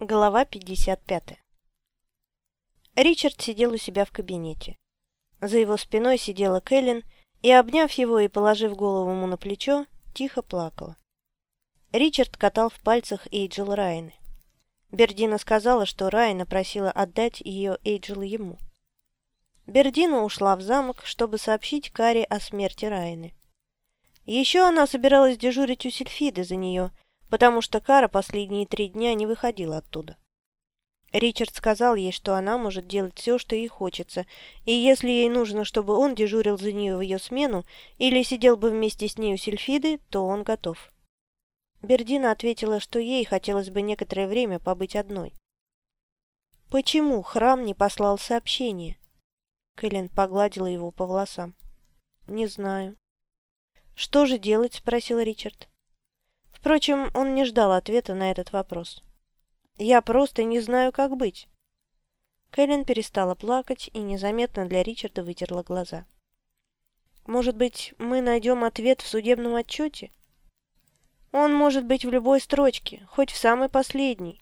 Глава 55 Ричард сидел у себя в кабинете. За его спиной сидела Кэлен и, обняв его и положив голову ему на плечо, тихо плакала. Ричард катал в пальцах Эйджел Райны. Бердина сказала, что Райна просила отдать ее Эйджел ему. Бердина ушла в замок, чтобы сообщить Каре о смерти Райны. Еще она собиралась дежурить у Сильфиды за нее, потому что Кара последние три дня не выходила оттуда. Ричард сказал ей, что она может делать все, что ей хочется, и если ей нужно, чтобы он дежурил за нее в ее смену или сидел бы вместе с ней у Сильфиды, то он готов. Бердина ответила, что ей хотелось бы некоторое время побыть одной. «Почему храм не послал сообщение?» Кэлен погладила его по волосам. «Не знаю». «Что же делать?» – спросил Ричард. Впрочем, он не ждал ответа на этот вопрос. «Я просто не знаю, как быть». Кэлен перестала плакать и незаметно для Ричарда вытерла глаза. «Может быть, мы найдем ответ в судебном отчете?» «Он может быть в любой строчке, хоть в самой последней».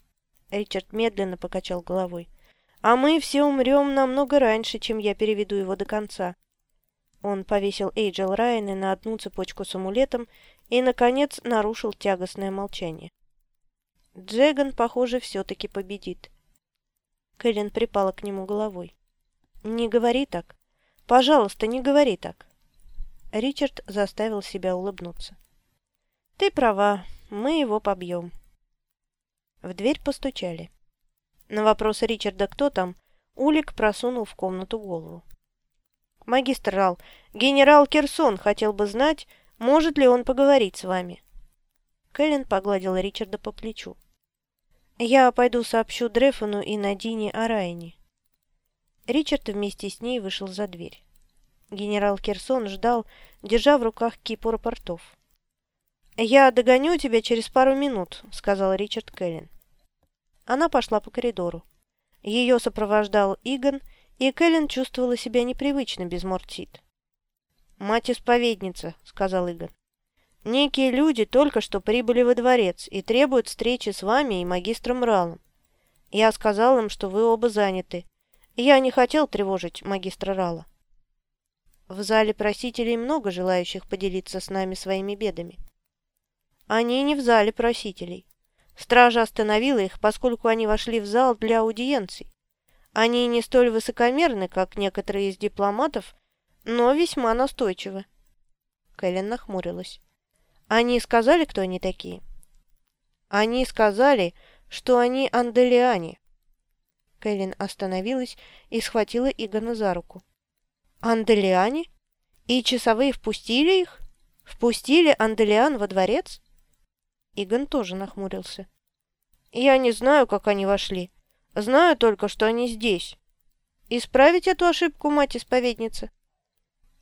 Ричард медленно покачал головой. «А мы все умрем намного раньше, чем я переведу его до конца. Он повесил Эйджел Райаны на одну цепочку с амулетом и, наконец, нарушил тягостное молчание. Джеган, похоже, все-таки победит. Кэлен припала к нему головой. «Не говори так. Пожалуйста, не говори так». Ричард заставил себя улыбнуться. «Ты права, мы его побьем». В дверь постучали. На вопрос Ричарда «Кто там?» Улик просунул в комнату голову. «Магистр Рал, генерал Керсон хотел бы знать, может ли он поговорить с вами». Кэлен погладила Ричарда по плечу. «Я пойду сообщу Дрефону и Надине о Райне». Ричард вместе с ней вышел за дверь. Генерал Керсон ждал, держа в руках кипу рапортов. «Я догоню тебя через пару минут», — сказал Ричард Кэлен. Она пошла по коридору. Ее сопровождал Игон и Кэлен чувствовала себя непривычно без Мортит. «Мать-исповедница», — сказал Игорь. «Некие люди только что прибыли во дворец и требуют встречи с вами и магистром Ралом. Я сказал им, что вы оба заняты. Я не хотел тревожить магистра Рала». В зале просителей много желающих поделиться с нами своими бедами. Они не в зале просителей. Стража остановила их, поскольку они вошли в зал для аудиенций. Они не столь высокомерны, как некоторые из дипломатов, но весьма настойчивы. Кэлен нахмурилась. Они сказали, кто они такие? Они сказали, что они анделиане. Кэлен остановилась и схватила Игона за руку. Анделиане? И часовые впустили их? Впустили Анделиан во дворец? Игон тоже нахмурился. Я не знаю, как они вошли. Знаю только, что они здесь. Исправить эту ошибку, мать-исповедница?»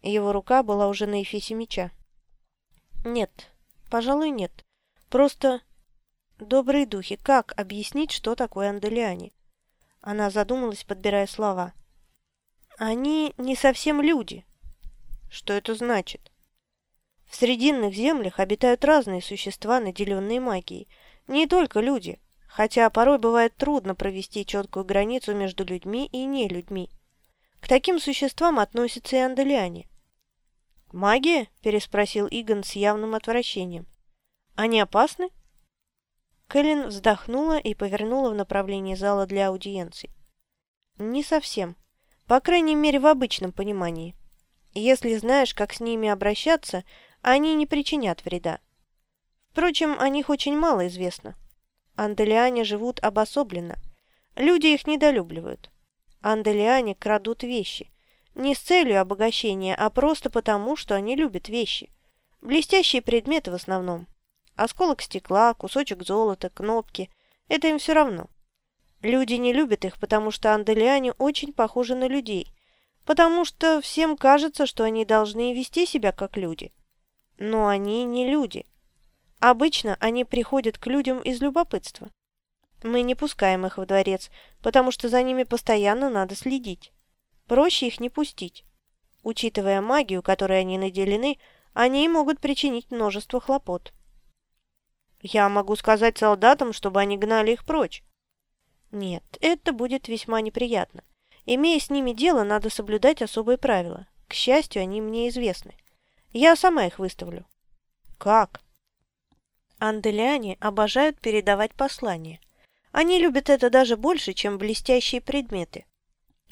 Его рука была уже на эфесе меча. «Нет, пожалуй, нет. Просто... Добрые духи, как объяснить, что такое Анделиане?» Она задумалась, подбирая слова. «Они не совсем люди». «Что это значит?» В Срединных землях обитают разные существа, наделенные магией. Не только люди хотя порой бывает трудно провести четкую границу между людьми и нелюдьми. К таким существам относятся и анделиане. «Магия?» – переспросил Игон с явным отвращением. «Они опасны?» Кэлен вздохнула и повернула в направлении зала для аудиенций. «Не совсем. По крайней мере, в обычном понимании. Если знаешь, как с ними обращаться, они не причинят вреда. Впрочем, о них очень мало известно. Анделиане живут обособленно. Люди их недолюбливают. Анделиане крадут вещи. Не с целью обогащения, а просто потому, что они любят вещи. Блестящие предметы в основном. Осколок стекла, кусочек золота, кнопки. Это им все равно. Люди не любят их, потому что анделиане очень похожи на людей. Потому что всем кажется, что они должны вести себя как люди. Но они не люди. Обычно они приходят к людям из любопытства. Мы не пускаем их в дворец, потому что за ними постоянно надо следить. Проще их не пустить. Учитывая магию, которой они наделены, они могут причинить множество хлопот. Я могу сказать солдатам, чтобы они гнали их прочь. Нет, это будет весьма неприятно. Имея с ними дело, надо соблюдать особые правила. К счастью, они мне известны. Я сама их выставлю. Как? Анделяне обожают передавать послания. Они любят это даже больше, чем блестящие предметы.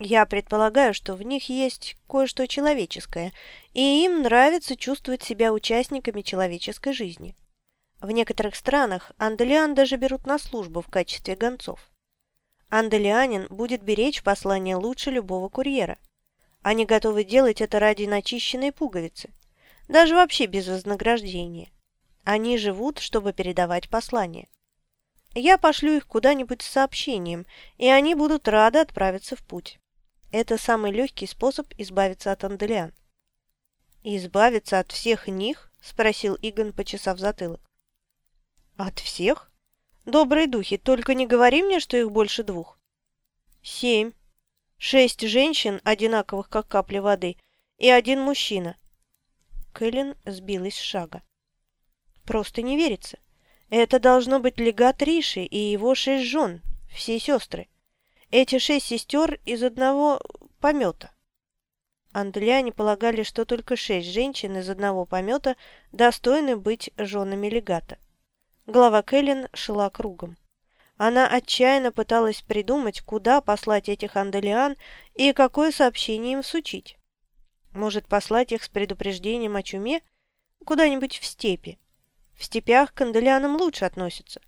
Я предполагаю, что в них есть кое-что человеческое, и им нравится чувствовать себя участниками человеческой жизни. В некоторых странах анделиан даже берут на службу в качестве гонцов. Анделианин будет беречь послание лучше любого курьера. Они готовы делать это ради начищенной пуговицы, даже вообще без вознаграждения. Они живут, чтобы передавать послание. Я пошлю их куда-нибудь с сообщением, и они будут рады отправиться в путь. Это самый легкий способ избавиться от анделиан. «Избавиться от всех них?» – спросил Игон, почесав затылок. «От всех? Добрые духи, только не говори мне, что их больше двух». «Семь. Шесть женщин, одинаковых, как капли воды, и один мужчина». Кэлен сбилась с шага. «Просто не верится. Это должно быть легат Риши и его шесть жен, все сестры. Эти шесть сестер из одного помета». Анделяне полагали, что только шесть женщин из одного помета достойны быть женами легата. Голова Кэлен шла кругом. Она отчаянно пыталась придумать, куда послать этих анделиан и какое сообщение им сучить. Может, послать их с предупреждением о чуме куда-нибудь в степи. В степях к анделианам лучше относятся.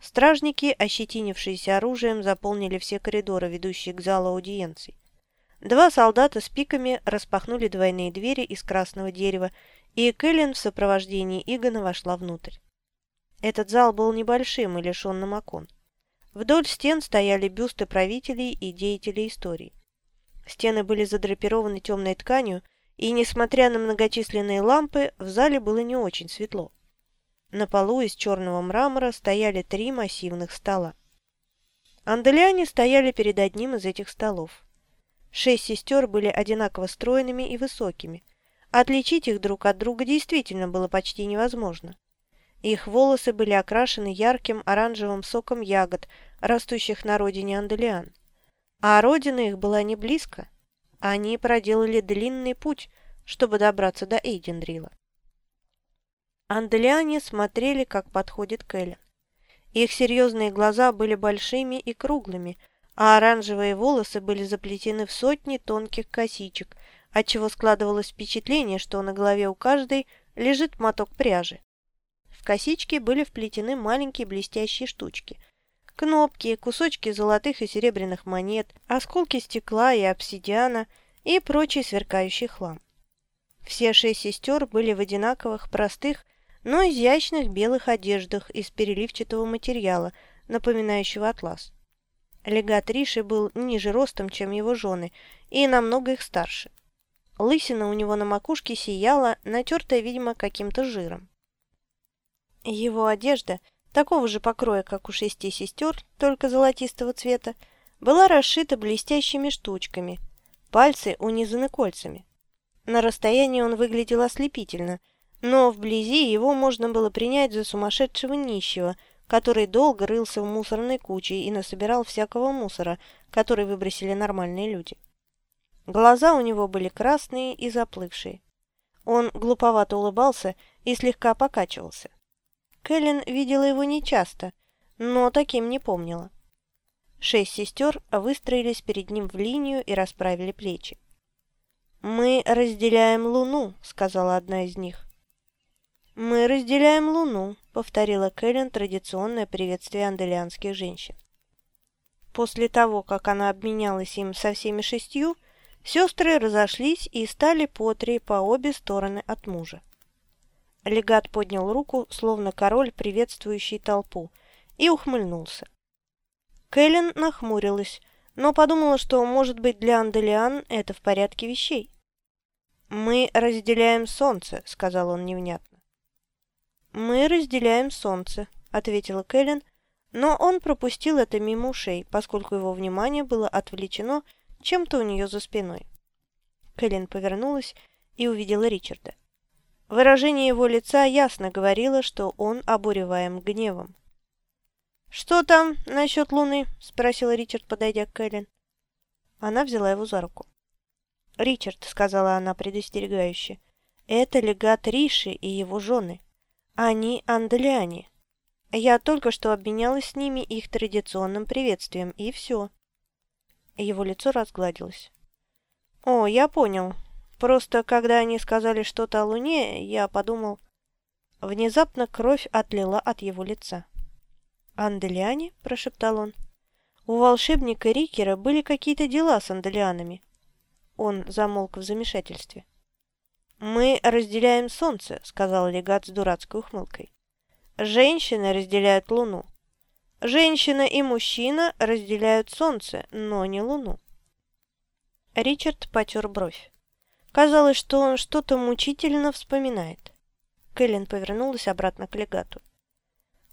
Стражники, ощетинившиеся оружием, заполнили все коридоры, ведущие к залу аудиенций. Два солдата с пиками распахнули двойные двери из красного дерева, и Кэлен в сопровождении Игона вошла внутрь. Этот зал был небольшим и лишенным окон. Вдоль стен стояли бюсты правителей и деятелей истории. Стены были задрапированы темной тканью, и, несмотря на многочисленные лампы, в зале было не очень светло. На полу из черного мрамора стояли три массивных стола. Анделяне стояли перед одним из этих столов. Шесть сестер были одинаково стройными и высокими. Отличить их друг от друга действительно было почти невозможно. Их волосы были окрашены ярким оранжевым соком ягод, растущих на родине Анделиан. А родина их была не близко. Они проделали длинный путь, чтобы добраться до Эйдендрила. Анделиане смотрели, как подходит Кэлен. Их серьезные глаза были большими и круглыми, а оранжевые волосы были заплетены в сотни тонких косичек, отчего складывалось впечатление, что на голове у каждой лежит моток пряжи. В косички были вплетены маленькие блестящие штучки. Кнопки, кусочки золотых и серебряных монет, осколки стекла и обсидиана и прочий сверкающий хлам. Все шесть сестер были в одинаковых, простых, но изящных белых одеждах из переливчатого материала, напоминающего атлас. Легат Риши был ниже ростом, чем его жены, и намного их старше. Лысина у него на макушке сияла, натертая, видимо, каким-то жиром. Его одежда, такого же покроя, как у шести сестер, только золотистого цвета, была расшита блестящими штучками, пальцы унизаны кольцами. На расстоянии он выглядел ослепительно, но вблизи его можно было принять за сумасшедшего нищего, который долго рылся в мусорной куче и насобирал всякого мусора, который выбросили нормальные люди. Глаза у него были красные и заплывшие. Он глуповато улыбался и слегка покачивался. Кэлен видела его нечасто, но таким не помнила. Шесть сестер выстроились перед ним в линию и расправили плечи. «Мы разделяем луну», — сказала одна из них. «Мы разделяем луну», — повторила Кэлен традиционное приветствие анделианских женщин. После того, как она обменялась им со всеми шестью, сестры разошлись и стали по три по обе стороны от мужа. Легат поднял руку, словно король, приветствующий толпу, и ухмыльнулся. Кэлен нахмурилась, но подумала, что, может быть, для Анделиан это в порядке вещей. «Мы разделяем солнце», — сказал он невнятно. «Мы разделяем солнце», — ответила Кэлен, но он пропустил это мимо ушей, поскольку его внимание было отвлечено чем-то у нее за спиной. Кэлен повернулась и увидела Ричарда. Выражение его лица ясно говорило, что он обуреваем гневом. «Что там насчет Луны?» – спросил Ричард, подойдя к Кэлен. Она взяла его за руку. «Ричард», – сказала она предостерегающе, – «это легат Риши и его жены. Они анделиане. Я только что обменялась с ними их традиционным приветствием, и все». Его лицо разгладилось. «О, я понял. Просто когда они сказали что-то о Луне, я подумал...» Внезапно кровь отлила от его лица. «Анделиане?» – прошептал он. «У волшебника Рикера были какие-то дела с анделианами». Он замолк в замешательстве. «Мы разделяем солнце», – сказал легат с дурацкой ухмылкой. «Женщины разделяют луну. Женщина и мужчина разделяют солнце, но не луну». Ричард потер бровь. Казалось, что он что-то мучительно вспоминает. Кэлен повернулась обратно к легату.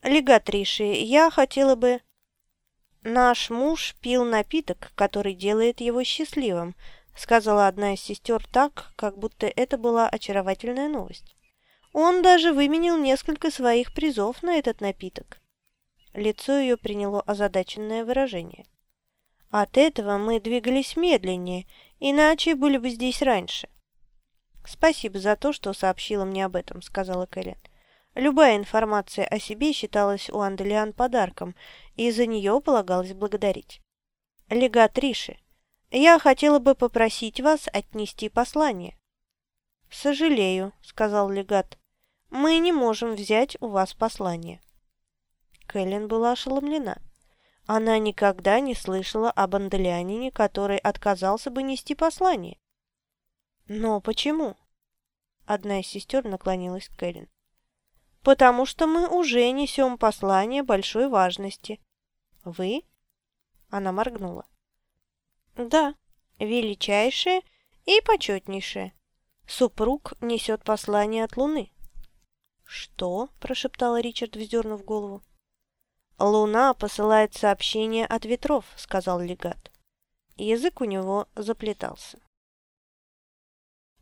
«Легат Риши, я хотела бы...» «Наш муж пил напиток, который делает его счастливым», сказала одна из сестер так, как будто это была очаровательная новость. Он даже выменил несколько своих призов на этот напиток. Лицо ее приняло озадаченное выражение. От этого мы двигались медленнее, иначе были бы здесь раньше. «Спасибо за то, что сообщила мне об этом», — сказала Кэлен. Любая информация о себе считалась у Анделиан подарком, и за нее полагалось благодарить. «Легат Риши, я хотела бы попросить вас отнести послание». «Сожалею», — сказал легат, — «мы не можем взять у вас послание». Кэлен была ошеломлена. Она никогда не слышала об анделянине, который отказался бы нести послание. «Но почему?» Одна из сестер наклонилась к Кэлен. «Потому что мы уже несем послание большой важности». «Вы?» Она моргнула. «Да, величайшее и почетнейшее. Супруг несет послание от Луны». «Что?» – прошептал Ричард, вздернув голову. «Луна посылает сообщение от ветров», — сказал легат. Язык у него заплетался.